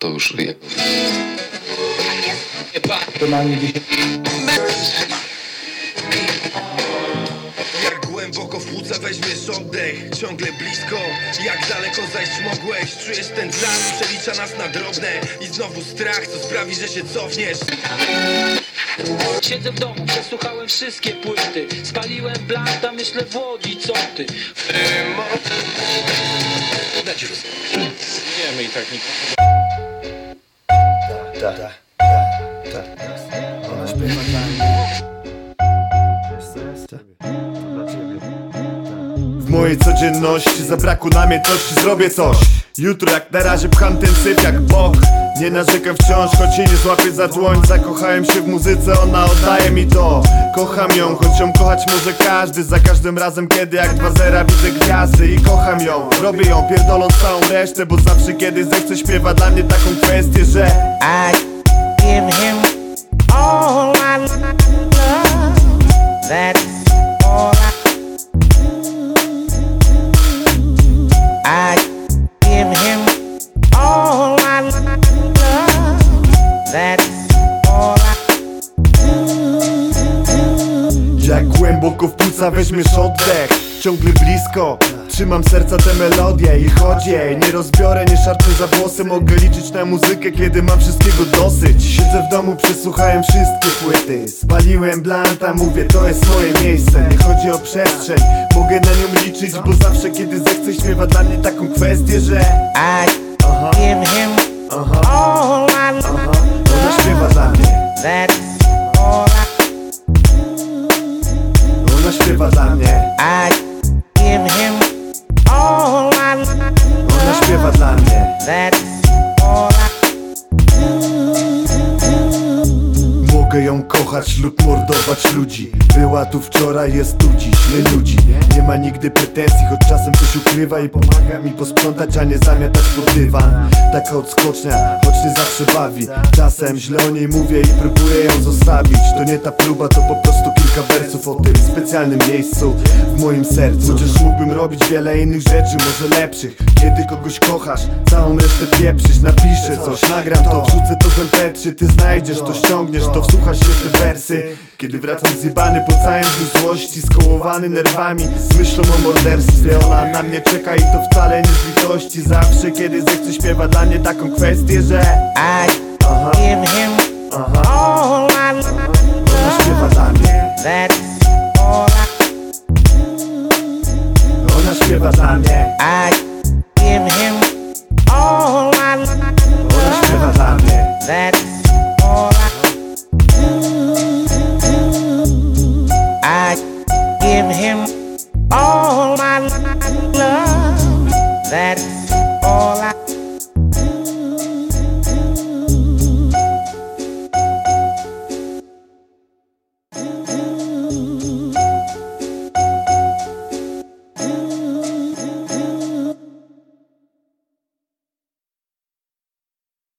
To już jak... Jak głęboko w płuca weźmiesz oddech Ciągle blisko, jak daleko zajść mogłeś? Czujesz ten blask, przelicza nas na drobne. I znowu strach, co sprawi, że się cofniesz. Siedzę w domu, przesłuchałem wszystkie płyty. Spaliłem blanta, myślę w Łodzi, co ty? Wiemy i tak nikt. Jest, tak. To dla ciebie. W mojej codzienności zabrakło namiętności zrobię coś Jutro jak na razie pcham ten syp jak bok Nie narzekam wciąż, choć jej nie złapię za dłoń. Zakochałem się w muzyce, ona oddaje mi to. Kocham ją, choć ją kochać może każdy. Za każdym razem kiedy jak dwa zera widzę gwiazdy I kocham ją, robię ją pierdoląc całą resztę Bo zawsze kiedy zechce śpiewa dla mnie taką kwestię, że I give him all my love. Głęboko w płuca weźmiesz oddech. Ciągle blisko Trzymam serca te melodie i chodź jej Nie rozbiorę, nie szarpnę za włosy Mogę liczyć na muzykę, kiedy mam wszystkiego dosyć. Siedzę w domu, przesłuchałem wszystkie płyty. Spaliłem blanta, mówię to jest moje miejsce. Nie chodzi o przestrzeń Mogę na nią liczyć, bo zawsze kiedy zechcę Śpiewa dla mnie taką kwestię, że I Aha, give him aha, all my aha. Ona śpiewa dla mnie. That's all I. Śpiewa dla mnie I give him all my love. Ona śpiewa dla mnie That's Mogę ją kochać lub mordować ludzi. Była tu wczoraj, jest tu dziś, nie ludzi Nie ma nigdy pretensji, choć czasem coś ukrywa I pomaga mi posprzątać, a nie zamiatać pod dywan. Taka odskocznia, choć nie zawsze bawi. Czasem źle o niej mówię i próbuję ją zostawić. To nie ta próba, to po prostu kilka wersów o tym specjalnym miejscu w moim sercu. Chociaż mógłbym robić wiele innych rzeczy, może lepszych. Kiedy kogoś kochasz, całą resztę pieprzysz Napiszę coś, nagram to, wrzucę to w MP3 Ty znajdziesz to, ściągniesz to, wsłuchasz te wersy. Kiedy wracam zjebany po całym dniu złości Skołowany nerwami, z myślą o morderstwie. Ona na mnie czeka i to wcale nie z litości. Zawsze kiedy zechce śpiewa dla mnie taką kwestię, że I Aha, give him aha, all my love. ona śpiewa dla mnie. That's all I. Ona śpiewa dla mnie. I That's all.